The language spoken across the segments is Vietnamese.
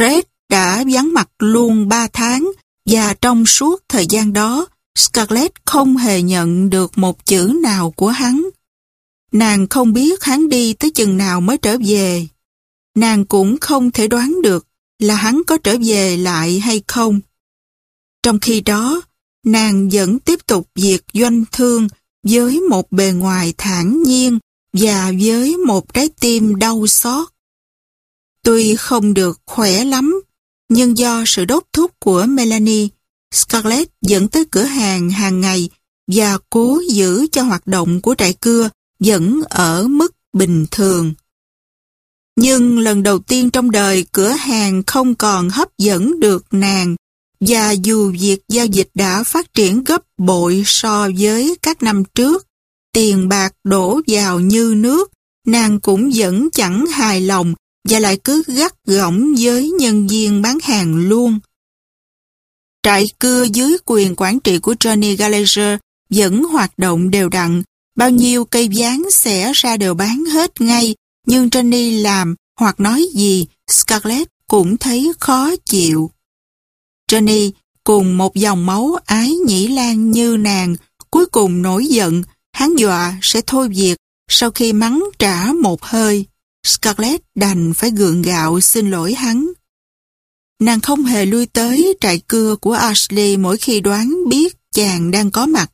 Red đã vắng mặt luôn 3 tháng và trong suốt thời gian đó, Scarlett không hề nhận được một chữ nào của hắn. Nàng không biết hắn đi tới chừng nào mới trở về. Nàng cũng không thể đoán được là hắn có trở về lại hay không. Trong khi đó, nàng vẫn tiếp tục việc doanh thương với một bề ngoài thản nhiên và với một trái tim đau xót. Tuy không được khỏe lắm, nhưng do sự đốt thúc của Melanie, Scarlett dẫn tới cửa hàng hàng ngày và cố giữ cho hoạt động của trại cưa vẫn ở mức bình thường. Nhưng lần đầu tiên trong đời cửa hàng không còn hấp dẫn được nàng và dù việc giao dịch đã phát triển gấp bội so với các năm trước, tiền bạc đổ vào như nước, nàng cũng vẫn chẳng hài lòng và lại cứ gắt gỏng với nhân viên bán hàng luôn. Trại cưa dưới quyền quản trị của Johnny Gallagher vẫn hoạt động đều đặn, bao nhiêu cây dán sẽ ra đều bán hết ngay, nhưng Johnny làm hoặc nói gì, Scarlett cũng thấy khó chịu. Johnny cùng một dòng máu ái nhĩ lan như nàng, cuối cùng nổi giận, hắn dọa sẽ thôi việc sau khi mắng trả một hơi. Scarlett đành phải gượng gạo xin lỗi hắn. Nàng không hề lui tới trại cưa của Ashley mỗi khi đoán biết chàng đang có mặt.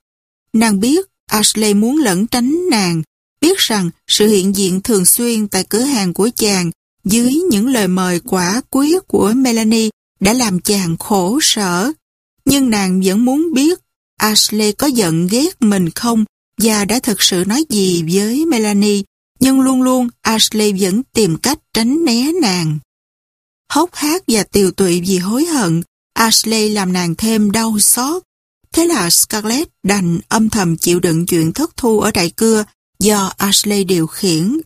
Nàng biết Ashley muốn lẩn tránh nàng, biết rằng sự hiện diện thường xuyên tại cửa hàng của chàng dưới những lời mời quả quyết của Melanie đã làm chàng khổ sở. Nhưng nàng vẫn muốn biết Ashley có giận ghét mình không và đã thực sự nói gì với Melanie, nhưng luôn luôn Ashley vẫn tìm cách tránh né nàng. Hốc hác và tiều tụy vì hối hận, Ashley làm nàng thêm đau xót. Thế là Scarlett đành âm thầm chịu đựng chuyện thất thu ở đại cưa do Ashley điều khiển.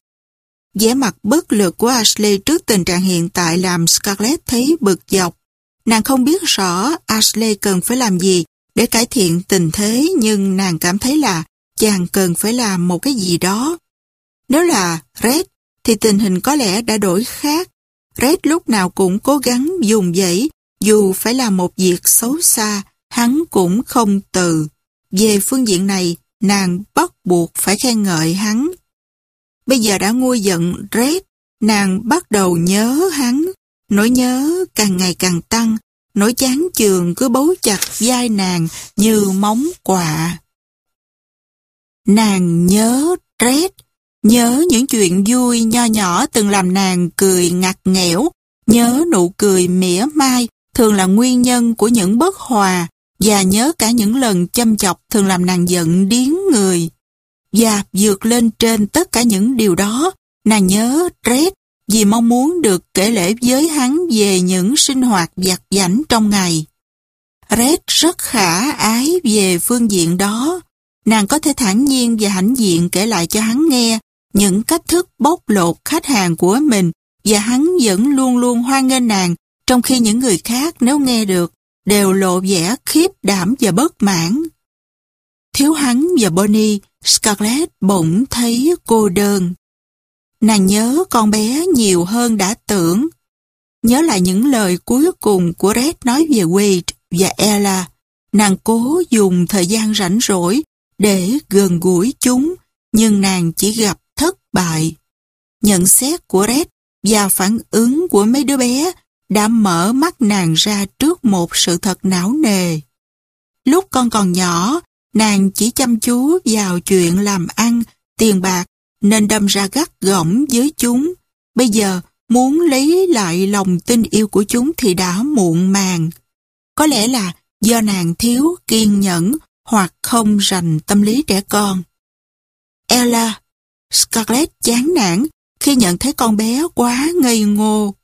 vẻ mặt bất lực của Ashley trước tình trạng hiện tại làm Scarlett thấy bực dọc. Nàng không biết rõ Ashley cần phải làm gì để cải thiện tình thế nhưng nàng cảm thấy là chàng cần phải làm một cái gì đó. Nếu là Red thì tình hình có lẽ đã đổi khác. Red lúc nào cũng cố gắng dùng dãy dù phải là một việc xấu xa hắn cũng không từ. Về phương diện này nàng bắt buộc phải khen ngợi hắn. Bây giờ đã nguôi giận Red nàng bắt đầu nhớ hắn Nỗi nhớ càng ngày càng tăng, nỗi chán chường cứ bấu chặt vai nàng như móng quạ. Nàng nhớ Red, nhớ những chuyện vui nho nhỏ từng làm nàng cười ngặt nghẽo, nhớ nụ cười mỉa mai thường là nguyên nhân của những bất hòa và nhớ cả những lần châm chọc thường làm nàng giận điến người. Và vượt lên trên tất cả những điều đó, nàng nhớ Red vì mong muốn được kể lễ với hắn về những sinh hoạt giặt giảnh trong ngày. Red rất khả ái về phương diện đó. Nàng có thể thản nhiên và hãnh diện kể lại cho hắn nghe những cách thức bóc lột khách hàng của mình và hắn vẫn luôn luôn hoan nghênh nàng trong khi những người khác nếu nghe được đều lộ vẻ khiếp đảm và bất mãn. Thiếu hắn và Bonnie, Scarlett bỗng thấy cô đơn. Nàng nhớ con bé nhiều hơn đã tưởng. Nhớ lại những lời cuối cùng của Red nói về Wade và Ella. Nàng cố dùng thời gian rảnh rỗi để gần gũi chúng, nhưng nàng chỉ gặp thất bại. Nhận xét của Red và phản ứng của mấy đứa bé đã mở mắt nàng ra trước một sự thật não nề. Lúc con còn nhỏ, nàng chỉ chăm chú vào chuyện làm ăn, tiền bạc nên đâm ra gắt gỏng với chúng. Bây giờ, muốn lấy lại lòng tin yêu của chúng thì đã muộn màng. Có lẽ là do nàng thiếu kiên nhẫn hoặc không rành tâm lý trẻ con. Ella, Scarlett chán nản khi nhận thấy con bé quá ngây ngô.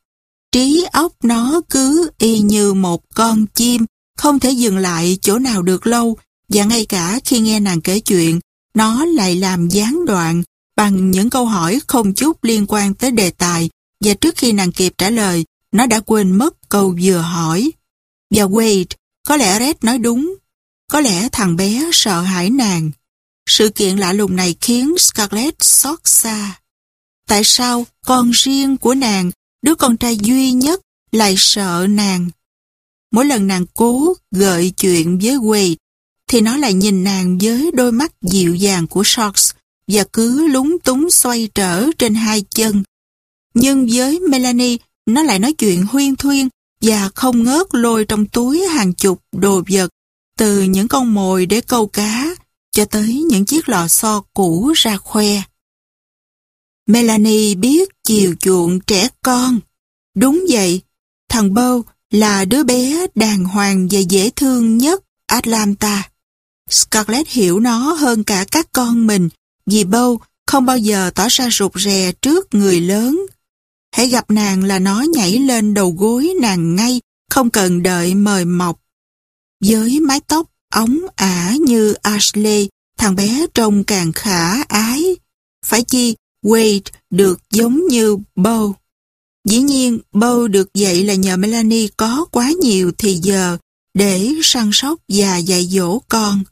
Trí óc nó cứ y như một con chim, không thể dừng lại chỗ nào được lâu, và ngay cả khi nghe nàng kể chuyện, nó lại làm gián đoạn, bằng những câu hỏi không chút liên quan tới đề tài và trước khi nàng kịp trả lời, nó đã quên mất câu vừa hỏi. Và Wade, có lẽ Red nói đúng, có lẽ thằng bé sợ hãi nàng. Sự kiện lạ lùng này khiến Scarlett xót xa. Tại sao con riêng của nàng, đứa con trai duy nhất, lại sợ nàng. Mỗi lần nàng cố gợi chuyện với Wade, thì nó lại nhìn nàng với đôi mắt dịu dàng của Sharks và cứ lúng túng xoay trở trên hai chân. Nhưng với Melanie, nó lại nói chuyện huyên thuyên và không ngớt lôi trong túi hàng chục đồ vật từ những con mồi để câu cá cho tới những chiếc lò xo cũ ra khoe. Melanie biết chiều chuộng trẻ con. Đúng vậy, thằng Bo là đứa bé đàng hoàng và dễ thương nhất Atlanta. Scarlett hiểu nó hơn cả các con mình vì Bo không bao giờ tỏ ra rụt rè trước người lớn. Hãy gặp nàng là nó nhảy lên đầu gối nàng ngay, không cần đợi mời mọc. Với mái tóc ống ả như Ashley, thằng bé trông càng khả ái. Phải chi Wade được giống như Bo. Dĩ nhiên, Bo được dạy là nhờ Melanie có quá nhiều thì giờ để săn sóc và dạy dỗ con.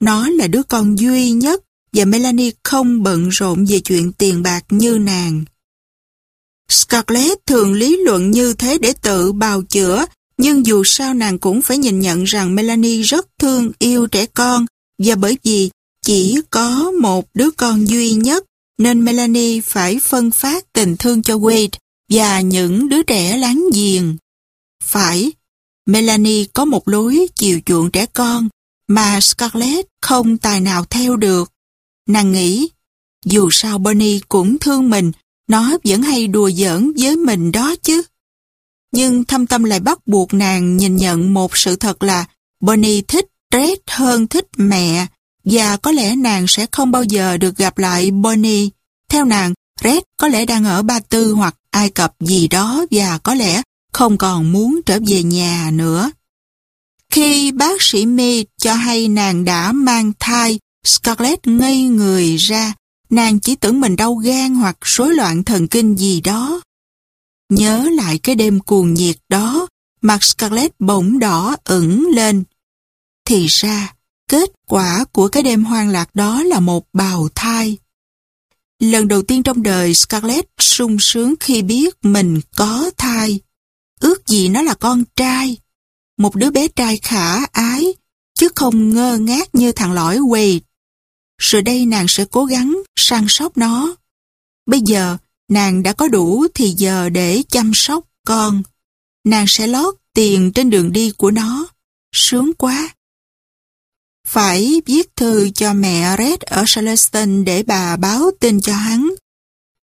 Nó là đứa con duy nhất và Melanie không bận rộn về chuyện tiền bạc như nàng. Scarlett thường lý luận như thế để tự bào chữa, nhưng dù sao nàng cũng phải nhìn nhận rằng Melanie rất thương yêu trẻ con và bởi vì chỉ có một đứa con duy nhất nên Melanie phải phân phát tình thương cho Wade và những đứa trẻ láng giềng. Phải, Melanie có một lối chiều chuộng trẻ con mà Scarlett không tài nào theo được. Nàng nghĩ, dù sao Bonnie cũng thương mình, nó vẫn hay đùa giỡn với mình đó chứ. Nhưng thâm tâm lại bắt buộc nàng nhìn nhận một sự thật là Bonnie thích Red hơn thích mẹ và có lẽ nàng sẽ không bao giờ được gặp lại Bonnie. Theo nàng, Red có lẽ đang ở Ba Tư hoặc Ai Cập gì đó và có lẽ không còn muốn trở về nhà nữa. Khi bác sĩ Mi cho hay nàng đã mang thai, Scarlett ngây người ra, nàng chỉ tưởng mình đau gan hoặc rối loạn thần kinh gì đó. Nhớ lại cái đêm cuồng nhiệt đó, mặt Scarlett bỗng đỏ ửng lên. Thì ra, kết quả của cái đêm hoang lạc đó là một bào thai. Lần đầu tiên trong đời Scarlett sung sướng khi biết mình có thai. Ước gì nó là con trai. Một đứa bé trai khả ái, chứ không ngơ ngác như thằng lõi Wade. Rồi đây nàng sẽ cố gắng săn sóc nó. Bây giờ, nàng đã có đủ thì giờ để chăm sóc con. Nàng sẽ lót tiền trên đường đi của nó. Sướng quá. Phải viết thư cho mẹ Red ở Charleston để bà báo tin cho hắn.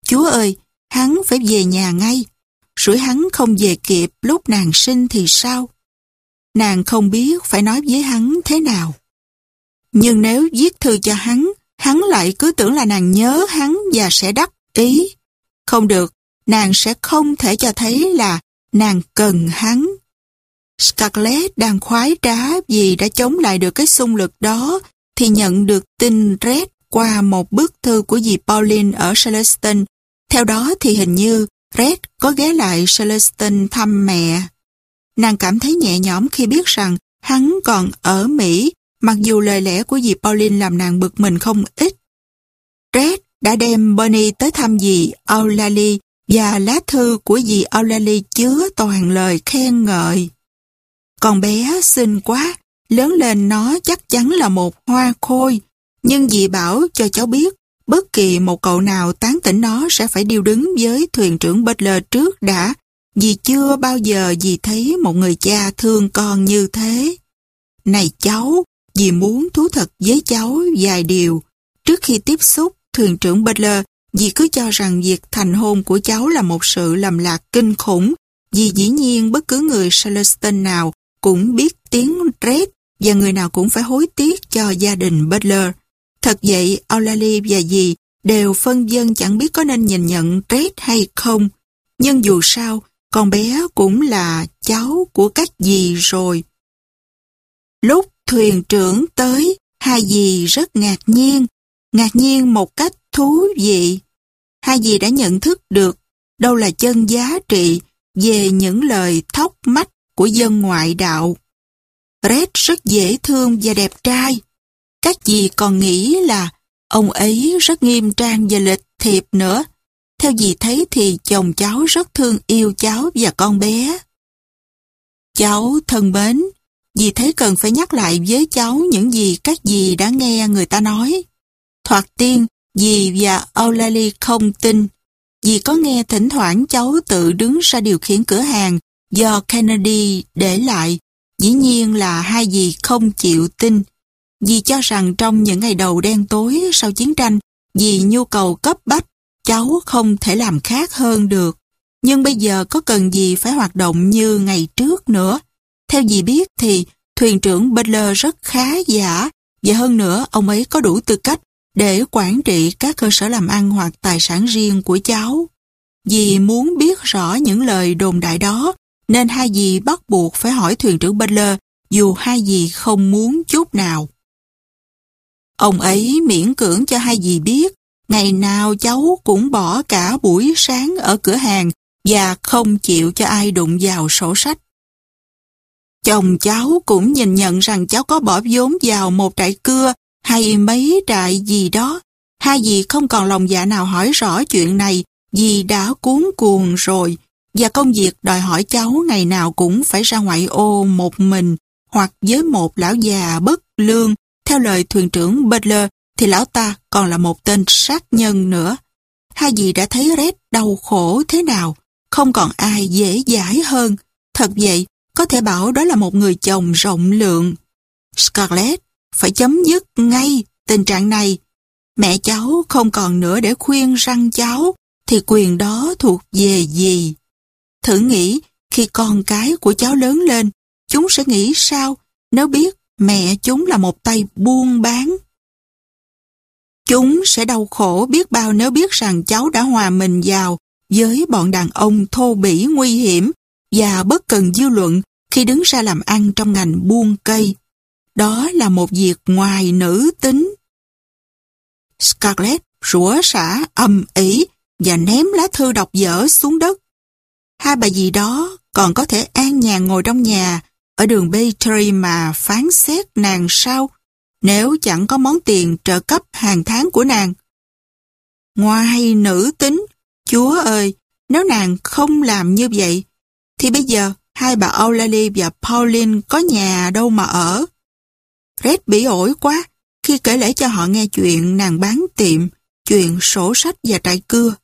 Chúa ơi, hắn phải về nhà ngay. Rủi hắn không về kịp lúc nàng sinh thì sao? Nàng không biết phải nói với hắn thế nào. Nhưng nếu viết thư cho hắn, hắn lại cứ tưởng là nàng nhớ hắn và sẽ đắc ý. Không được, nàng sẽ không thể cho thấy là nàng cần hắn. Scarlett đang khoái trá vì đã chống lại được cái xung lực đó thì nhận được tin Red qua một bức thư của dì Pauline ở Charleston. Theo đó thì hình như Red có ghé lại Charleston thăm mẹ. Nàng cảm thấy nhẹ nhõm khi biết rằng hắn còn ở Mỹ, mặc dù lời lẽ của dì Pauline làm nàng bực mình không ít. Red đã đem Bonnie tới thăm dì Aulali và lá thư của dì Aulali chứa toàn lời khen ngợi. Con bé xinh quá, lớn lên nó chắc chắn là một hoa khôi, nhưng dì bảo cho cháu biết, bất kỳ một cậu nào tán tỉnh nó sẽ phải điêu đứng với thuyền trưởng Butler trước đã, vì chưa bao giờ dì thấy một người cha thương con như thế. Này cháu, dì muốn thú thật với cháu vài điều. Trước khi tiếp xúc thuyền trưởng Butler, dì cứ cho rằng việc thành hôn của cháu là một sự lầm lạc kinh khủng, vì dĩ nhiên bất cứ người Charleston nào cũng biết tiếng Red và người nào cũng phải hối tiếc cho gia đình Butler. Thật vậy, Aulali và dì đều phân dân chẳng biết có nên nhìn nhận Red hay không. Nhưng dù sao, con bé cũng là cháu của các dì rồi. Lúc thuyền trưởng tới, hai dì rất ngạc nhiên, ngạc nhiên một cách thú vị. Hai dì đã nhận thức được đâu là chân giá trị về những lời thóc mách của dân ngoại đạo. Red rất dễ thương và đẹp trai. Các dì còn nghĩ là ông ấy rất nghiêm trang và lịch thiệp nữa. Theo dì thấy thì chồng cháu rất thương yêu cháu và con bé. Cháu thân mến, dì thấy cần phải nhắc lại với cháu những gì các dì đã nghe người ta nói. Thoạt tiên, dì và O'Leary không tin. Dì có nghe thỉnh thoảng cháu tự đứng ra điều khiển cửa hàng do Kennedy để lại. Dĩ nhiên là hai dì không chịu tin. Dì cho rằng trong những ngày đầu đen tối sau chiến tranh, vì nhu cầu cấp bách, cháu không thể làm khác hơn được. Nhưng bây giờ có cần gì phải hoạt động như ngày trước nữa. Theo dì biết thì thuyền trưởng Butler rất khá giả và hơn nữa ông ấy có đủ tư cách để quản trị các cơ sở làm ăn hoặc tài sản riêng của cháu. Dì muốn biết rõ những lời đồn đại đó, nên hai dì bắt buộc phải hỏi thuyền trưởng Butler dù hai dì không muốn chút nào. Ông ấy miễn cưỡng cho hai dì biết, ngày nào cháu cũng bỏ cả buổi sáng ở cửa hàng và không chịu cho ai đụng vào sổ sách. Chồng cháu cũng nhìn nhận rằng cháu có bỏ vốn vào một trại cưa hay mấy trại gì đó. Hai dì không còn lòng dạ nào hỏi rõ chuyện này vì đã cuốn cuồng rồi và công việc đòi hỏi cháu ngày nào cũng phải ra ngoại ô một mình hoặc với một lão già bất lương. Theo lời thuyền trưởng Butler thì lão ta còn là một tên sát nhân nữa. Hai dì đã thấy Red đau khổ thế nào, không còn ai dễ dãi hơn. Thật vậy, có thể bảo đó là một người chồng rộng lượng. Scarlett phải chấm dứt ngay tình trạng này. Mẹ cháu không còn nữa để khuyên răng cháu, thì quyền đó thuộc về gì? Thử nghĩ, khi con cái của cháu lớn lên, chúng sẽ nghĩ sao nếu biết mẹ chúng là một tay buôn bán? Chúng sẽ đau khổ biết bao nếu biết rằng cháu đã hòa mình vào với bọn đàn ông thô bỉ nguy hiểm và bất cần dư luận khi đứng ra làm ăn trong ngành buôn cây. Đó là một việc ngoài nữ tính. Scarlett rủa xả âm ý và ném lá thư đọc dở xuống đất. Hai bà dì đó còn có thể an nhàn ngồi trong nhà ở đường Battery mà phán xét nàng sao nếu chẳng có món tiền trợ cấp hàng tháng của nàng. Ngoài nữ tính, Chúa ơi, nếu nàng không làm như vậy, thì bây giờ hai bà Eulalie và Pauline có nhà đâu mà ở. Red bị ổi quá khi kể lễ cho họ nghe chuyện nàng bán tiệm, chuyện sổ sách và trại cưa.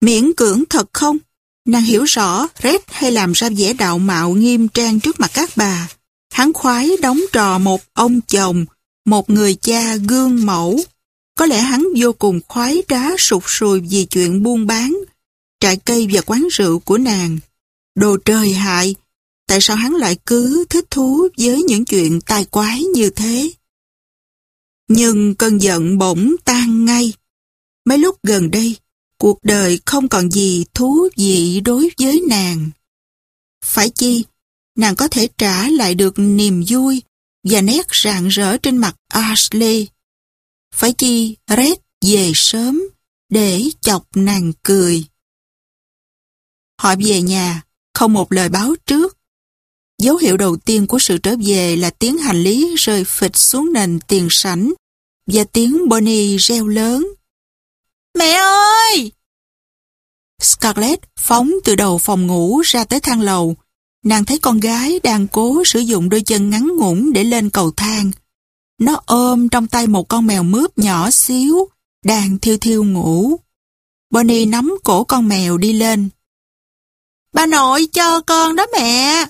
Miễn cưỡng thật không? Nàng hiểu rõ Red hay làm ra vẻ đạo mạo nghiêm trang trước mặt các bà. Hắn khoái đóng trò một ông chồng, một người cha gương mẫu. Có lẽ hắn vô cùng khoái trá sụt sùi vì chuyện buôn bán, trại cây và quán rượu của nàng. Đồ trời hại, tại sao hắn lại cứ thích thú với những chuyện tai quái như thế? Nhưng cơn giận bỗng tan ngay. Mấy lúc gần đây, cuộc đời không còn gì thú vị đối với nàng. Phải chi, nàng có thể trả lại được niềm vui và nét rạng rỡ trên mặt Ashley. Phải chi Red về sớm để chọc nàng cười. Họ về nhà, không một lời báo trước. Dấu hiệu đầu tiên của sự trở về là tiếng hành lý rơi phịch xuống nền tiền sảnh và tiếng Bonnie reo lớn. Mẹ ơi! Scarlett phóng từ đầu phòng ngủ ra tới thang lầu. Nàng thấy con gái đang cố sử dụng đôi chân ngắn ngủn để lên cầu thang. Nó ôm trong tay một con mèo mướp nhỏ xíu, đang thiêu thiêu ngủ. Bonnie nắm cổ con mèo đi lên. Bà nội cho con đó mẹ.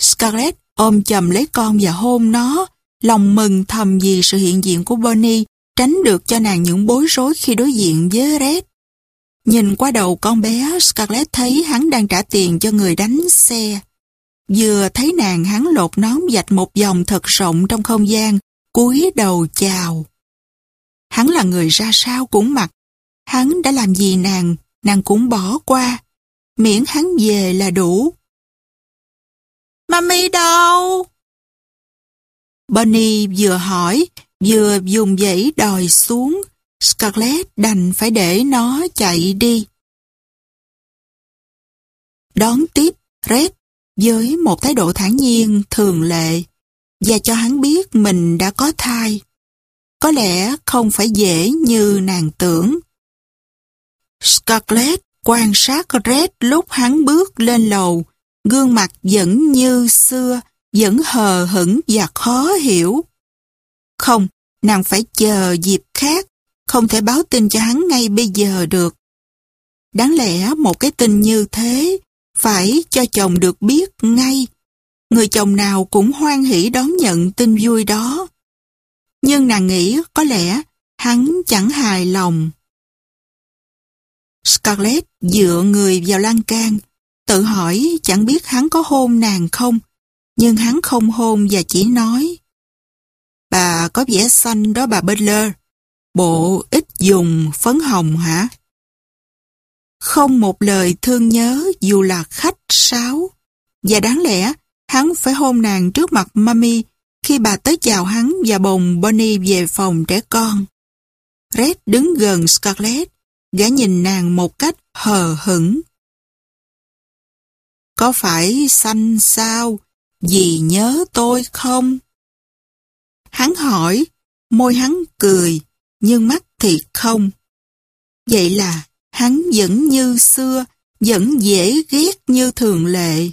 Scarlett ôm chầm lấy con và hôn nó, lòng mừng thầm vì sự hiện diện của Bonnie tránh được cho nàng những bối rối khi đối diện với Red. Nhìn qua đầu con bé, Scarlett thấy hắn đang trả tiền cho người đánh xe. Vừa thấy nàng hắn lột nón dạch một vòng thật rộng trong không gian, cúi đầu chào. Hắn là người ra sao cũng mặc. Hắn đã làm gì nàng, nàng cũng bỏ qua. Miễn hắn về là đủ. Mami đâu? Bonnie vừa hỏi, vừa dùng dãy đòi xuống. Scarlett đành phải để nó chạy đi. Đón tiếp Red với một thái độ thản nhiên thường lệ và cho hắn biết mình đã có thai. Có lẽ không phải dễ như nàng tưởng. Scarlett quan sát Red lúc hắn bước lên lầu, gương mặt vẫn như xưa, vẫn hờ hững và khó hiểu. Không, nàng phải chờ dịp khác, không thể báo tin cho hắn ngay bây giờ được. Đáng lẽ một cái tin như thế phải cho chồng được biết ngay. Người chồng nào cũng hoan hỷ đón nhận tin vui đó. Nhưng nàng nghĩ có lẽ hắn chẳng hài lòng. Scarlett dựa người vào lan can, tự hỏi chẳng biết hắn có hôn nàng không, nhưng hắn không hôn và chỉ nói Bà có vẻ xanh đó bà Butler, bộ ít dùng phấn hồng hả? Không một lời thương nhớ dù là khách sáo. Và đáng lẽ hắn phải hôn nàng trước mặt mami khi bà tới chào hắn và bồng Bonnie về phòng trẻ con. Red đứng gần Scarlett, gã nhìn nàng một cách hờ hững. Có phải xanh sao? Dì nhớ tôi không? Hắn hỏi, môi hắn cười, nhưng mắt thì không. Vậy là hắn vẫn như xưa, vẫn dễ ghét như thường lệ.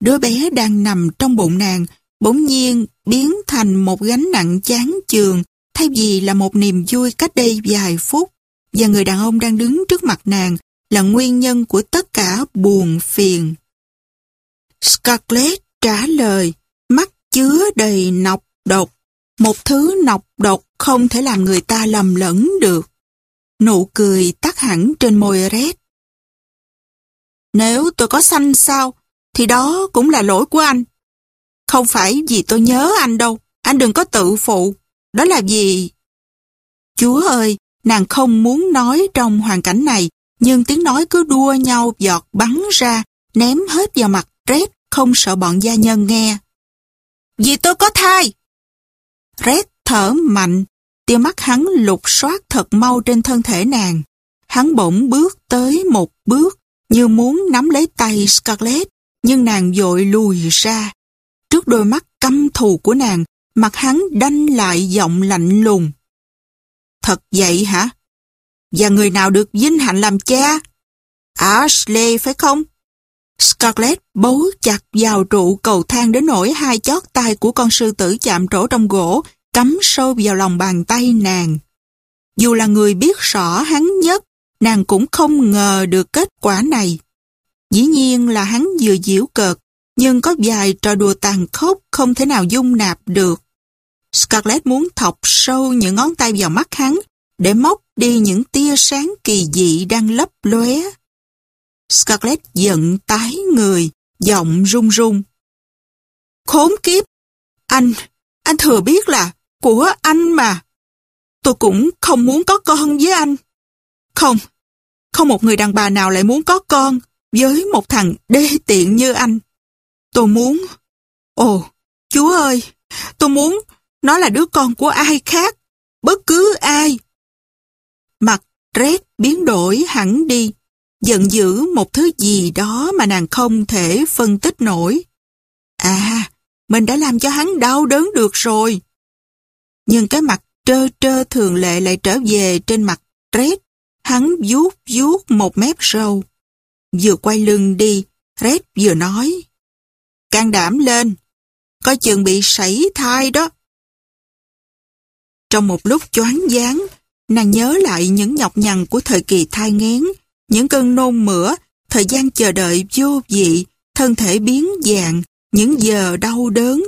Đứa bé đang nằm trong bụng nàng, bỗng nhiên biến thành một gánh nặng chán chường, thay vì là một niềm vui cách đây vài phút. Và người đàn ông đang đứng trước mặt nàng là nguyên nhân của tất cả buồn phiền. Scarlett trả lời, mắt chứa đầy nọc độc. Một thứ nọc độc không thể làm người ta lầm lẫn được. Nụ cười tắt hẳn trên môi Red. Nếu tôi có xanh sao, thì đó cũng là lỗi của anh. Không phải vì tôi nhớ anh đâu, anh đừng có tự phụ. Đó là gì? Chúa ơi, nàng không muốn nói trong hoàn cảnh này, nhưng tiếng nói cứ đua nhau giọt bắn ra, ném hết vào mặt Red, không sợ bọn gia nhân nghe. Vì tôi có thai! Red thở mạnh, tia mắt hắn lục soát thật mau trên thân thể nàng. Hắn bỗng bước tới một bước, như muốn nắm lấy tay Scarlett, nhưng nàng dội lùi ra. Trước đôi mắt căm thù của nàng, mặt hắn đanh lại giọng lạnh lùng. Thật vậy hả? Và người nào được vinh hạnh làm cha? Ashley phải không? Scarlett bấu chặt vào trụ cầu thang đến nỗi hai chót tay của con sư tử chạm trổ trong gỗ, cắm sâu vào lòng bàn tay nàng. Dù là người biết rõ hắn nhất, nàng cũng không ngờ được kết quả này. Dĩ nhiên là hắn vừa diễu cợt, nhưng có vài trò đùa tàn khốc không thể nào dung nạp được. Scarlett muốn thọc sâu những ngón tay vào mắt hắn để móc đi những tia sáng kỳ dị đang lấp lóe. Scarlett giận tái người, giọng run run. Khốn kiếp! Anh, anh thừa biết là của anh mà. Tôi cũng không muốn có con với anh. Không, không một người đàn bà nào lại muốn có con với một thằng đê tiện như anh. Tôi muốn... Ồ, Chúa ơi, tôi muốn nó là đứa con của ai khác, bất cứ ai. Mặt Red biến đổi hẳn đi, giận dữ một thứ gì đó mà nàng không thể phân tích nổi. À, mình đã làm cho hắn đau đớn được rồi. Nhưng cái mặt trơ trơ thường lệ lại trở về trên mặt Red. Hắn vuốt vuốt một mép râu. Vừa quay lưng đi, Red vừa nói. Can đảm lên, coi chừng bị sảy thai đó. Trong một lúc choáng váng, nàng nhớ lại những nhọc nhằn của thời kỳ thai nghén, những cơn nôn mửa, thời gian chờ đợi vô vị, thân thể biến dạng, những giờ đau đớn.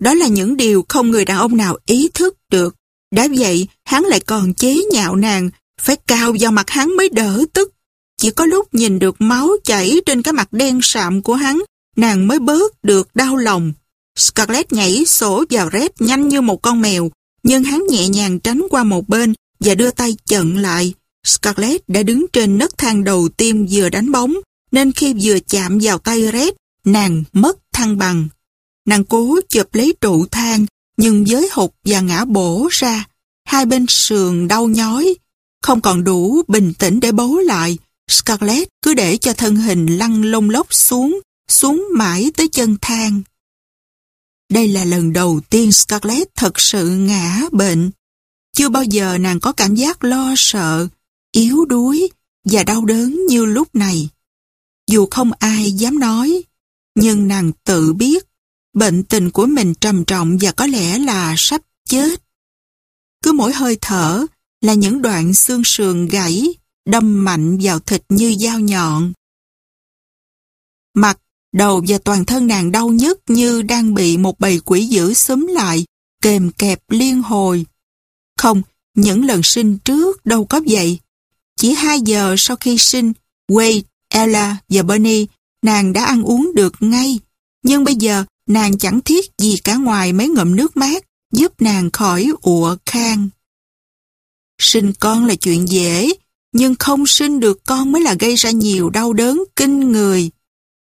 Đó là những điều không người đàn ông nào ý thức được. Đã vậy, hắn lại còn chế nhạo nàng, phải cao vào mặt hắn mới đỡ tức. Chỉ có lúc nhìn được máu chảy trên cái mặt đen sạm của hắn, nàng mới bớt được đau lòng. Scarlett nhảy sổ vào Red nhanh như một con mèo, nhưng hắn nhẹ nhàng tránh qua một bên và đưa tay chận lại. Scarlett đã đứng trên nấc thang đầu tiên vừa đánh bóng, nên khi vừa chạm vào tay Red, nàng mất thăng bằng. Nàng cố chụp lấy trụ thang, nhưng giới hụt và ngã bổ ra, hai bên sườn đau nhói, không còn đủ bình tĩnh để bấu lại. Scarlett cứ để cho thân hình lăn lông lốc xuống, xuống mãi tới chân thang. Đây là lần đầu tiên Scarlett thật sự ngã bệnh. Chưa bao giờ nàng có cảm giác lo sợ, yếu đuối và đau đớn như lúc này. Dù không ai dám nói, Nhưng nàng tự biết bệnh tình của mình trầm trọng và có lẽ là sắp chết. Cứ mỗi hơi thở là những đoạn xương sườn gãy, đâm mạnh vào thịt như dao nhọn. Mặt, đầu và toàn thân nàng đau nhức như đang bị một bầy quỷ dữ xúm lại, kềm kẹp liên hồi. Không, những lần sinh trước đâu có vậy. Chỉ hai giờ sau khi sinh, Wade, Ella và Bernie, nàng đã ăn uống được ngay. Nhưng bây giờ, nàng chẳng thiết gì cả ngoài mấy ngụm nước mát, giúp nàng khỏi ụa khang. Sinh con là chuyện dễ, nhưng không sinh được con mới là gây ra nhiều đau đớn kinh người.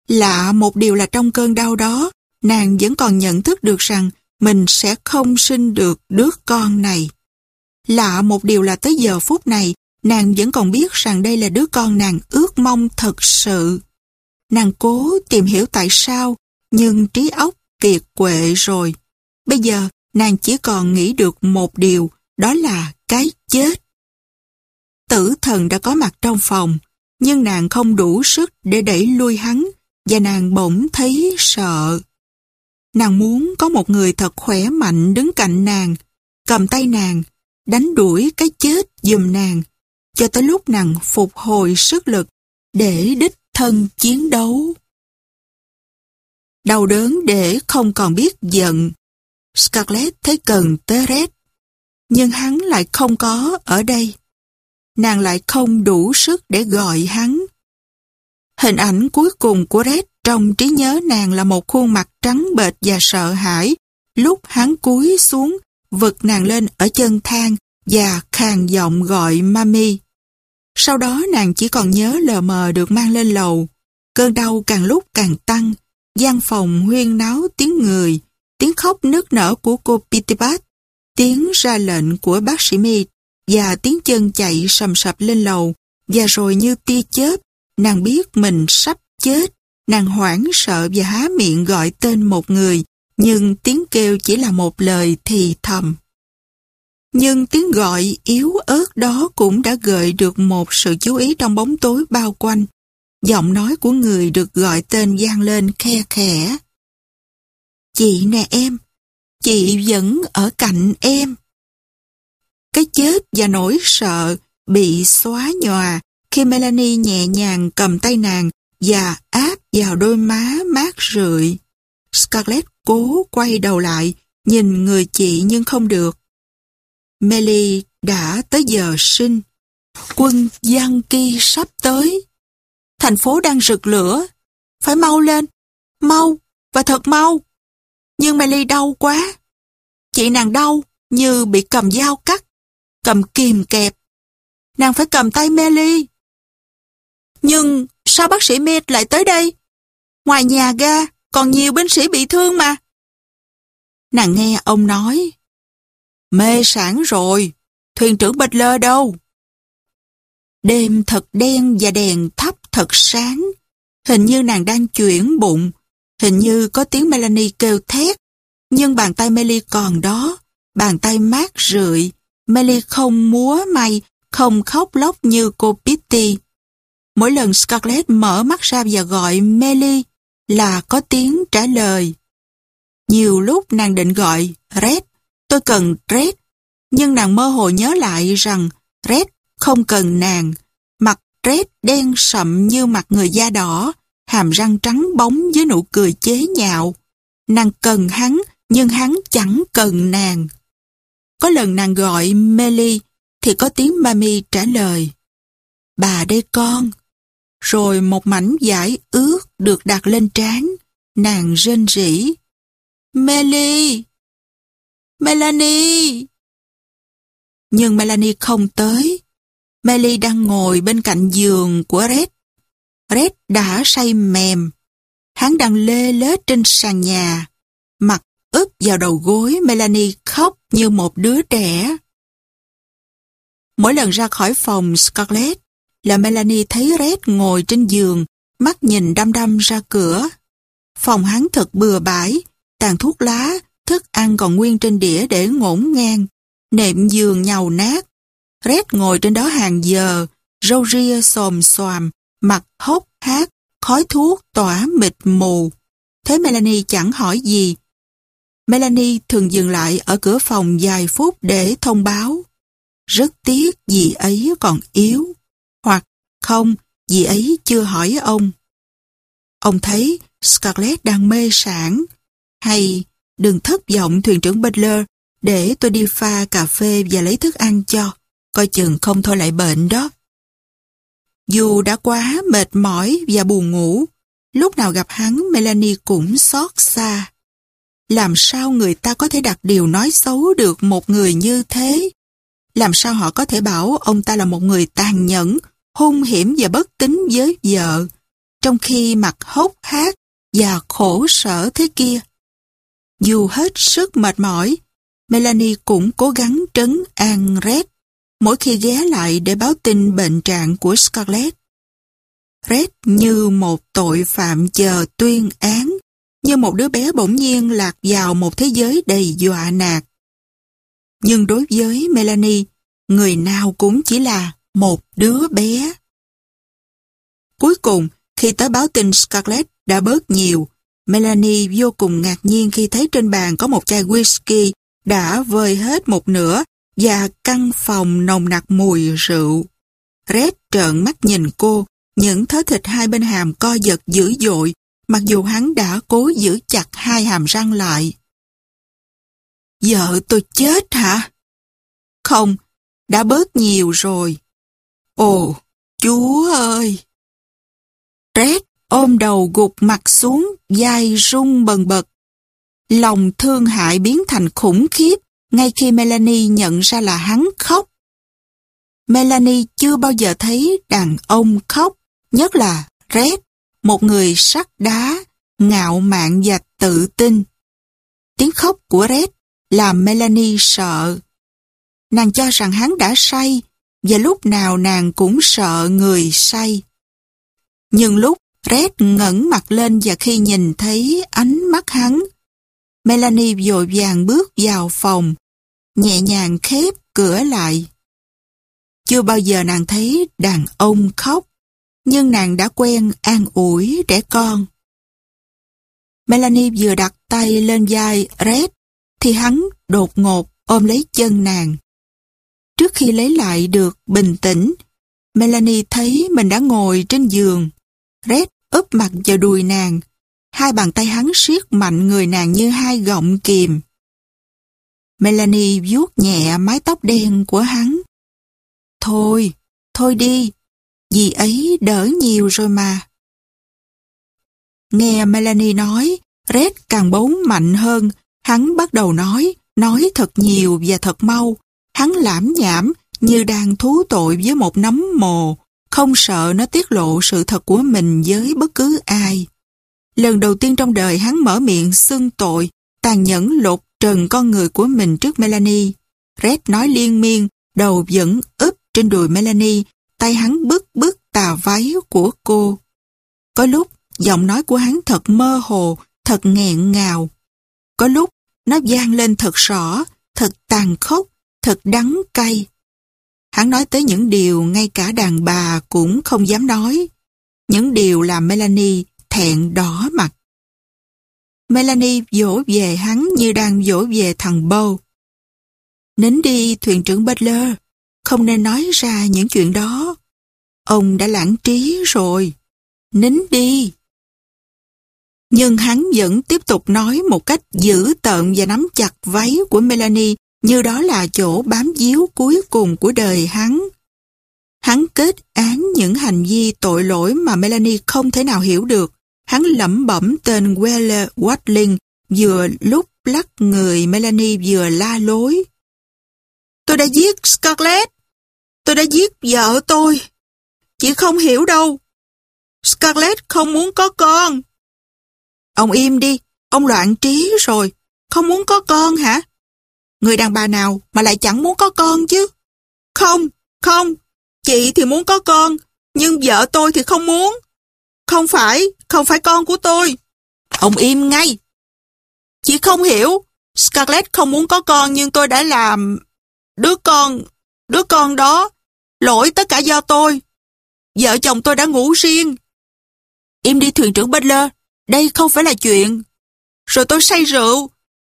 Lạ một điều là trong cơn đau đó, nàng vẫn còn nhận thức được rằng mình sẽ không sinh được đứa con này. Lạ một điều là tới giờ phút này, nàng vẫn còn biết rằng đây là đứa con nàng ước mong thật sự. Nàng cố tìm hiểu tại sao, nhưng trí óc kiệt quệ rồi. Bây giờ, nàng chỉ còn nghĩ được một điều, đó là cái chết. Tử thần đã có mặt trong phòng, nhưng nàng không đủ sức để đẩy lui hắn, và nàng bỗng thấy sợ. Nàng muốn có một người thật khỏe mạnh đứng cạnh nàng, cầm tay nàng, đánh đuổi cái chết giùm nàng, cho tới lúc nàng phục hồi sức lực để đích thân chiến đấu. Đau đớn để không còn biết giận. Scarlett thấy cần tới Red, nhưng hắn lại không có ở đây. Nàng lại không đủ sức để gọi hắn. Hình ảnh cuối cùng của Red trong trí nhớ nàng là một khuôn mặt trắng bệch và sợ hãi, lúc hắn cúi xuống, vực nàng lên ở chân thang và khàn giọng gọi mami. Sau đó nàng chỉ còn nhớ lờ mờ được mang lên lầu. Cơn đau càng lúc càng tăng, gian phòng huyên náo tiếng người, tiếng khóc nức nở của cô Pitipat, tiếng ra lệnh của bác sĩ Mead và tiếng chân chạy sầm sập lên lầu. Và rồi như tia chớp, nàng biết mình sắp chết. Nàng hoảng sợ và há miệng gọi tên một người, nhưng tiếng kêu chỉ là một lời thì thầm. Nhưng tiếng gọi yếu ớt đó cũng đã gợi được một sự chú ý trong bóng tối bao quanh. Giọng nói của người được gọi tên gian lên khe khẽ. Chị nè em, chị vẫn ở cạnh em. Cái chết và nỗi sợ bị xóa nhòa khi Melanie nhẹ nhàng cầm tay nàng và áp vào đôi má mát rượi. Scarlett cố quay đầu lại, nhìn người chị nhưng không được. Melly đã tới giờ sinh. Quân Giang Ki sắp tới. Thành phố đang rực lửa. Phải mau lên. Mau. Và thật mau. Nhưng Melly đau quá. Chị nàng đau như bị cầm dao cắt. Cầm kìm kẹp. Nàng phải cầm tay Melly. Nhưng sao bác sĩ Mead lại tới đây? Ngoài nhà ga còn nhiều binh sĩ bị thương mà. Nàng nghe ông nói Mê sản rồi, thuyền trưởng Bạch Lơ đâu? Đêm thật đen và đèn thấp thật sáng. Hình như nàng đang chuyển bụng. Hình như có tiếng Melanie kêu thét. Nhưng bàn tay Melly còn đó. Bàn tay mát rượi. Melly không múa may, không khóc lóc như cô Pitty. Mỗi lần Scarlett mở mắt ra và gọi Melly là có tiếng trả lời. Nhiều lúc nàng định gọi Red Tôi cần Red, nhưng nàng mơ hồ nhớ lại rằng Red không cần nàng. Mặt Red đen sậm như mặt người da đỏ, hàm răng trắng bóng với nụ cười chế nhạo. Nàng cần hắn, nhưng hắn chẳng cần nàng. Có lần nàng gọi Melly, thì có tiếng mami trả lời. Bà đây con. Rồi một mảnh giải ướt được đặt lên trán. Nàng rên rỉ. Melly! Melanie! Nhưng Melanie không tới. Melly đang ngồi bên cạnh giường của Red. Red đã say mềm. Hắn đang lê lết trên sàn nhà. Mặt ướp vào đầu gối Melanie khóc như một đứa trẻ. Mỗi lần ra khỏi phòng Scarlett là Melanie thấy Red ngồi trên giường, mắt nhìn đăm đăm ra cửa. Phòng hắn thật bừa bãi, tàn thuốc lá, thức ăn còn nguyên trên đĩa để ngổn ngang, nệm giường nhàu nát. Red ngồi trên đó hàng giờ, râu ria xồm xoàm, mặt hốc hát, khói thuốc tỏa mịt mù. Thế Melanie chẳng hỏi gì. Melanie thường dừng lại ở cửa phòng vài phút để thông báo. Rất tiếc dì ấy còn yếu. Hoặc không, dì ấy chưa hỏi ông. Ông thấy Scarlett đang mê sản. Hay đừng thất vọng thuyền trưởng Butler để tôi đi pha cà phê và lấy thức ăn cho. Coi chừng không thôi lại bệnh đó. Dù đã quá mệt mỏi và buồn ngủ, lúc nào gặp hắn Melanie cũng xót xa. Làm sao người ta có thể đặt điều nói xấu được một người như thế? Làm sao họ có thể bảo ông ta là một người tàn nhẫn, hung hiểm và bất tín với vợ, trong khi mặt hốc hác và khổ sở thế kia? Dù hết sức mệt mỏi, Melanie cũng cố gắng trấn an Red mỗi khi ghé lại để báo tin bệnh trạng của Scarlett. Red như một tội phạm chờ tuyên án, như một đứa bé bỗng nhiên lạc vào một thế giới đầy dọa nạt. Nhưng đối với Melanie, người nào cũng chỉ là một đứa bé. Cuối cùng, khi tới báo tin Scarlett đã bớt nhiều, Melanie vô cùng ngạc nhiên khi thấy trên bàn có một chai whisky đã vơi hết một nửa và căn phòng nồng nặc mùi rượu. Red trợn mắt nhìn cô, những thớ thịt hai bên hàm co giật dữ dội, mặc dù hắn đã cố giữ chặt hai hàm răng lại. Vợ tôi chết hả? Không, đã bớt nhiều rồi. Ồ, chúa ơi! Red ôm đầu gục mặt xuống, dai rung bần bật. Lòng thương hại biến thành khủng khiếp ngay khi Melanie nhận ra là hắn khóc. Melanie chưa bao giờ thấy đàn ông khóc, nhất là Red, một người sắt đá, ngạo mạn và tự tin. Tiếng khóc của Red làm Melanie sợ. Nàng cho rằng hắn đã say, và lúc nào nàng cũng sợ người say. Nhưng lúc Red ngẩng mặt lên và khi nhìn thấy ánh mắt hắn, Melanie vội vàng bước vào phòng, nhẹ nhàng khép cửa lại. Chưa bao giờ nàng thấy đàn ông khóc, nhưng nàng đã quen an ủi trẻ con. Melanie vừa đặt tay lên vai Red, thì hắn đột ngột ôm lấy chân nàng. Trước khi lấy lại được bình tĩnh, Melanie thấy mình đã ngồi trên giường. Red úp mặt vào đùi nàng, hai bàn tay hắn siết mạnh người nàng như hai gọng kìm. Melanie vuốt nhẹ mái tóc đen của hắn. Thôi, thôi đi, dì ấy đỡ nhiều rồi mà. Nghe Melanie nói, Red càng bấu mạnh hơn, hắn bắt đầu nói, nói thật nhiều và thật mau. Hắn lãm nhảm như đang thú tội với một nấm mồ, không sợ nó tiết lộ sự thật của mình với bất cứ ai. Lần đầu tiên trong đời hắn mở miệng xưng tội, tàn nhẫn lột trần con người của mình trước Melanie. Red nói liên miên, đầu vẫn úp trên đùi Melanie, tay hắn bức bức tà váy của cô. Có lúc, giọng nói của hắn thật mơ hồ, thật nghẹn ngào. Có lúc, nó vang lên thật rõ, thật tàn khốc, thật đắng cay. Hắn nói tới những điều ngay cả đàn bà cũng không dám nói. Những điều làm Melanie thẹn đỏ mặt. Melanie vỗ về hắn như đang vỗ về thằng Bo. Nín đi thuyền trưởng Butler, không nên nói ra những chuyện đó. Ông đã lãng trí rồi. Nín đi. Nhưng hắn vẫn tiếp tục nói một cách dữ tợn và nắm chặt váy của Melanie như đó là chỗ bám díu cuối cùng của đời hắn. Hắn kết án những hành vi tội lỗi mà Melanie không thể nào hiểu được. Hắn lẩm bẩm tên Weller Watling vừa lúc lắc người Melanie vừa la lối. Tôi đã giết Scarlett. Tôi đã giết vợ tôi. Chị không hiểu đâu. Scarlett không muốn có con. Ông im đi, ông loạn trí rồi. Không muốn có con hả? Người đàn bà nào mà lại chẳng muốn có con chứ? Không, không, chị thì muốn có con, nhưng vợ tôi thì không muốn. Không phải, không phải con của tôi. Ông im ngay. Chị không hiểu. Scarlett không muốn có con nhưng tôi đã làm... Đứa con... Đứa con đó... Lỗi tất cả do tôi. Vợ chồng tôi đã ngủ riêng. Im đi thuyền trưởng Butler. đây không phải là chuyện. Rồi tôi say rượu,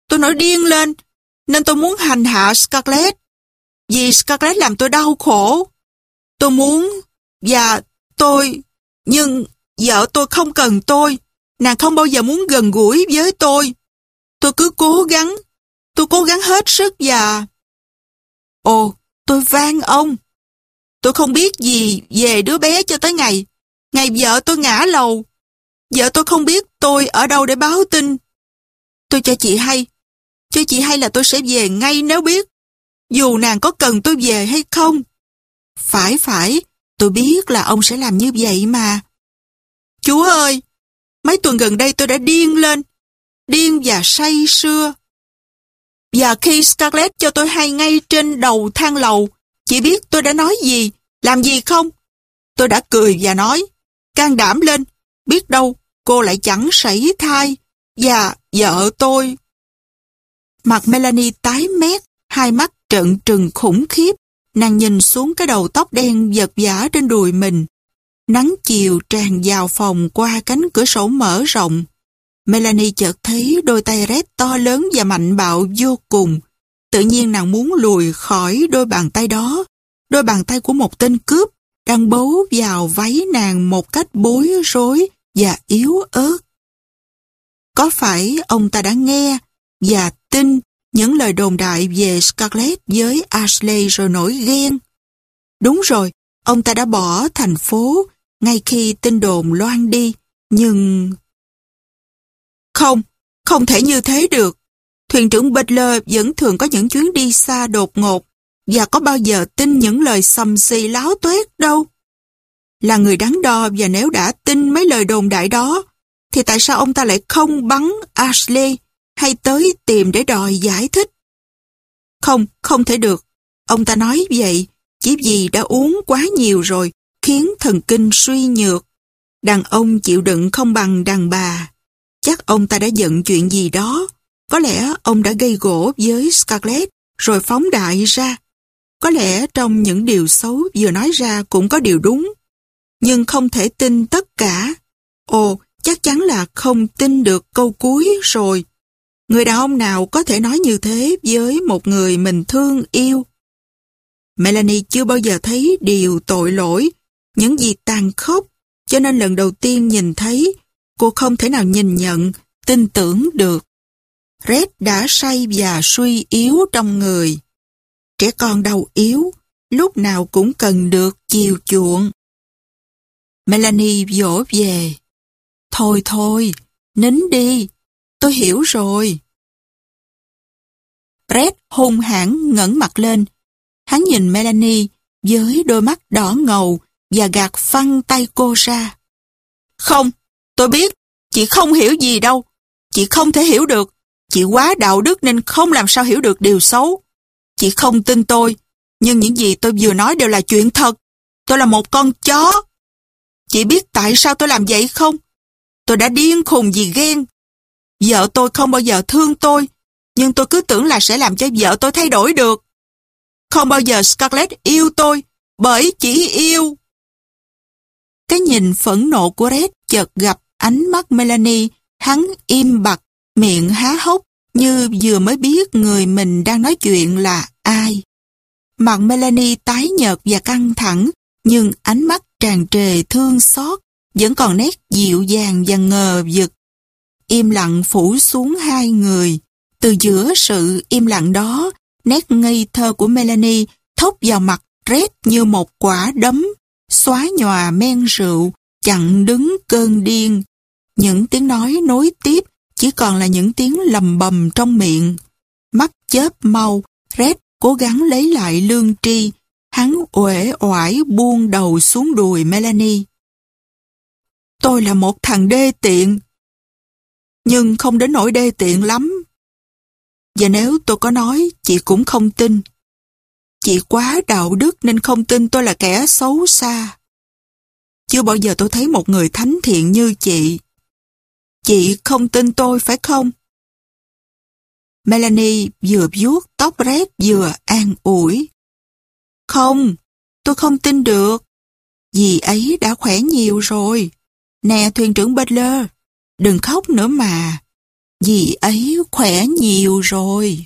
tôi nổi điên lên, nên tôi muốn hành hạ Scarlett. Vì Scarlett làm tôi đau khổ. Tôi muốn, và tôi, nhưng vợ tôi không cần tôi. Nàng không bao giờ muốn gần gũi với tôi. Tôi cứ cố gắng, tôi cố gắng hết sức và... Ồ, tôi van ông. Tôi không biết gì về đứa bé cho tới ngày. Ngày vợ tôi ngã lầu. Vợ tôi không biết tôi ở đâu để báo tin. Tôi cho chị hay. Cho chị hay là tôi sẽ về ngay nếu biết. Dù nàng có cần tôi về hay không. Phải phải, tôi biết là ông sẽ làm như vậy mà. Chúa ơi, mấy tuần gần đây tôi đã điên lên. Điên và say sưa. Và khi Scarlett cho tôi hay ngay trên đầu thang lầu, chị biết tôi đã nói gì, làm gì không? Tôi đã cười và nói, can đảm lên, biết đâu cô lại chẳng sảy thai, và vợ tôi. Mặt Melanie tái mét, hai mắt trợn trừng khủng khiếp, nàng nhìn xuống cái đầu tóc đen giật giả trên đùi mình. Nắng chiều tràn vào phòng qua cánh cửa sổ mở rộng. Melanie chợt thấy đôi tay Red to lớn và mạnh bạo vô cùng. Tự nhiên nàng muốn lùi khỏi đôi bàn tay đó. Đôi bàn tay của một tên cướp đang bấu vào váy nàng một cách bối rối và yếu ớt. Có phải ông ta đã nghe và tin những lời đồn đại về Scarlett với Ashley rồi nổi ghen? Đúng rồi, ông ta đã bỏ thành phố ngay khi tin đồn loan đi, nhưng... Không, không thể như thế được. Thuyền trưởng Butler vẫn thường có những chuyến đi xa đột ngột và có bao giờ tin những lời xầm xì láo tuét đâu. Là người đáng đo và nếu đã tin mấy lời đồn đại đó, thì tại sao ông ta lại không bắn Ashley hay tới tìm để đòi giải thích? Không, không thể được. Ông ta nói vậy chỉ vì đã uống quá nhiều rồi, khiến thần kinh suy nhược. Đàn ông chịu đựng không bằng đàn bà. Chắc ông ta đã giận chuyện gì đó. Có lẽ ông đã gây gỗ với Scarlett rồi phóng đại ra. Có lẽ trong những điều xấu vừa nói ra cũng có điều đúng. Nhưng không thể tin tất cả. Ồ, chắc chắn là không tin được câu cuối rồi. Người đàn ông nào có thể nói như thế với một người mình thương yêu? Melanie chưa bao giờ thấy điều tội lỗi, những gì tàn khốc, cho nên lần đầu tiên nhìn thấy, cô không thể nào nhìn nhận, tin tưởng được. Red đã say và suy yếu trong người. Trẻ con đau yếu, lúc nào cũng cần được chiều chuộng. Melanie vỗ về. Thôi thôi, nín đi, tôi hiểu rồi. Red hung hãn ngẩng mặt lên. Hắn nhìn Melanie với đôi mắt đỏ ngầu và gạt phăng tay cô ra. Không, tôi biết, chị không hiểu gì đâu. Chị không thể hiểu được. Chị quá đạo đức nên không làm sao hiểu được điều xấu. Chị không tin tôi, nhưng những gì tôi vừa nói đều là chuyện thật. Tôi là một con chó. Chị biết tại sao tôi làm vậy không? Tôi đã điên khùng vì ghen. Vợ tôi không bao giờ thương tôi, nhưng tôi cứ tưởng là sẽ làm cho vợ tôi thay đổi được. Không bao giờ Scarlett yêu tôi, bởi chỉ yêu. Cái nhìn phẫn nộ của Red chợt gặp ánh mắt Melanie, hắn im bặt, miệng há hốc, như vừa mới biết người mình đang nói chuyện là ai. Mặt Melanie tái nhợt và căng thẳng, nhưng ánh mắt tràn trề thương xót, vẫn còn nét dịu dàng và ngờ vực. Im lặng phủ xuống hai người. Từ giữa sự im lặng đó, nét ngây thơ của Melanie thốc vào mặt Red như một quả đấm, xóa nhòa men rượu, chặn đứng cơn điên. Những tiếng nói nối tiếp chỉ còn là những tiếng lầm bầm trong miệng. Mắt chớp mau, Red cố gắng lấy lại lương tri. Hắn uể oải buông đầu xuống đùi Melanie. Tôi là một thằng đê tiện. Nhưng không đến nỗi đê tiện lắm. Và nếu tôi có nói, chị cũng không tin. Chị quá đạo đức nên không tin tôi là kẻ xấu xa. Chưa bao giờ tôi thấy một người thánh thiện như chị. Chị không tin tôi phải không? Melanie vừa vuốt tóc rét vừa an ủi. Không, tôi không tin được. Dì ấy đã khỏe nhiều rồi. Nè thuyền trưởng Butler, Đừng khóc nữa mà. Dì ấy khỏe nhiều rồi.